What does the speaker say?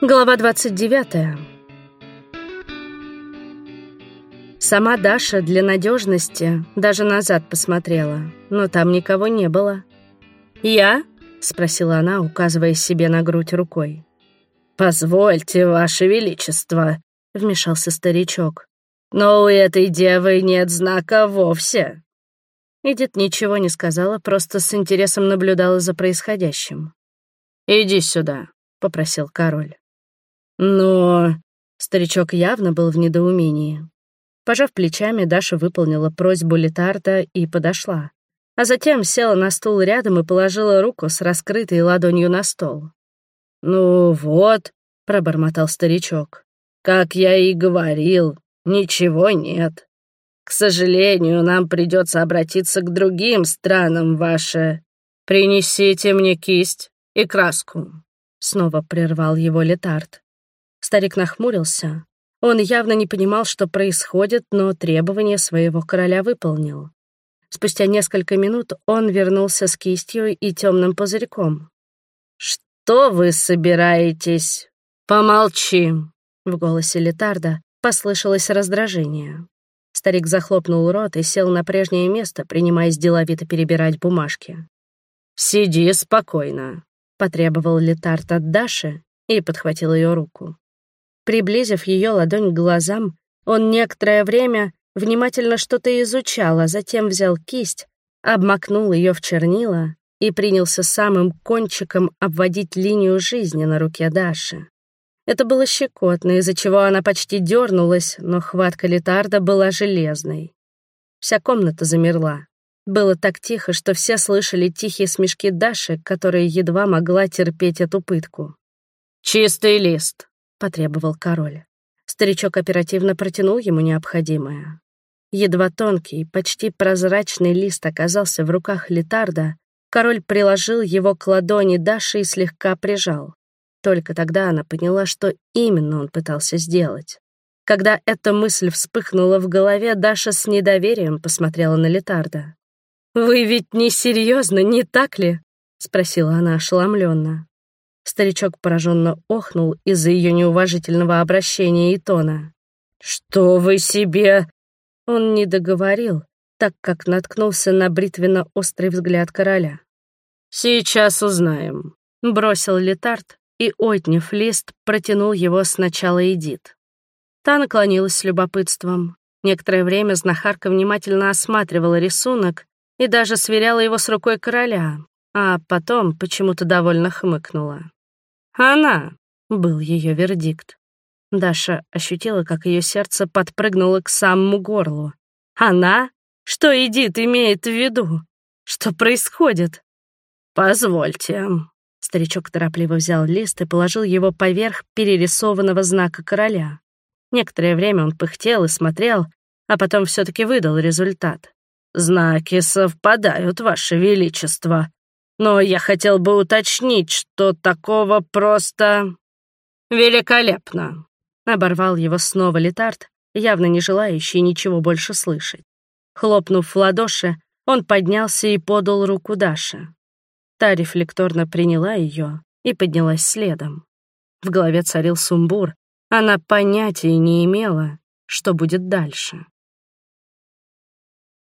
Глава 29. Сама Даша для надежности даже назад посмотрела, но там никого не было. «Я?» — спросила она, указывая себе на грудь рукой. «Позвольте, Ваше Величество», — вмешался старичок. «Но у этой девы нет знака вовсе». Эдит ничего не сказала, просто с интересом наблюдала за происходящим. «Иди сюда», — попросил король. Но... Старичок явно был в недоумении. Пожав плечами, Даша выполнила просьбу Летарда и подошла. А затем села на стул рядом и положила руку с раскрытой ладонью на стол. «Ну вот», — пробормотал старичок, — «как я и говорил, ничего нет. К сожалению, нам придется обратиться к другим странам, ваше. Принесите мне кисть и краску», — снова прервал его Летард. Старик нахмурился. Он явно не понимал, что происходит, но требования своего короля выполнил. Спустя несколько минут он вернулся с кистью и темным пузырьком. «Что вы собираетесь?» «Помолчи!» В голосе Летарда послышалось раздражение. Старик захлопнул рот и сел на прежнее место, принимаясь деловито перебирать бумажки. «Сиди спокойно», — потребовал Летард от Даши и подхватил ее руку. Приблизив ее ладонь к глазам, он некоторое время внимательно что-то изучал, а затем взял кисть, обмакнул ее в чернила и принялся самым кончиком обводить линию жизни на руке Даши. Это было щекотно, из-за чего она почти дернулась, но хватка летарда была железной. Вся комната замерла. Было так тихо, что все слышали тихие смешки Даши, которая едва могла терпеть эту пытку. «Чистый лист», — потребовал король. Старичок оперативно протянул ему необходимое. Едва тонкий, почти прозрачный лист оказался в руках Летарда, король приложил его к ладони Даши и слегка прижал. Только тогда она поняла, что именно он пытался сделать. Когда эта мысль вспыхнула в голове, Даша с недоверием посмотрела на Летарда. «Вы ведь не серьезно, не так ли?» — спросила она ошеломленно. Старичок пораженно охнул из-за ее неуважительного обращения и тона. «Что вы себе...» Он не договорил, так как наткнулся на бритвенно-острый взгляд короля. «Сейчас узнаем», — бросил Летард и, отняв лист, протянул его сначала Эдит. Та наклонилась с любопытством. Некоторое время знахарка внимательно осматривала рисунок и даже сверяла его с рукой короля, а потом почему-то довольно хмыкнула. «Она!» — был ее вердикт. Даша ощутила, как ее сердце подпрыгнуло к самому горлу. «Она? Что Эдит имеет в виду? Что происходит?» «Позвольте». Старичок торопливо взял лист и положил его поверх перерисованного знака короля. Некоторое время он пыхтел и смотрел, а потом все таки выдал результат. «Знаки совпадают, Ваше Величество. Но я хотел бы уточнить, что такого просто... Великолепно!» Оборвал его снова Летард, явно не желающий ничего больше слышать. Хлопнув в ладоши, он поднялся и подал руку Даше. Та рефлекторно приняла ее и поднялась следом. В голове царил сумбур, она понятия не имела, что будет дальше.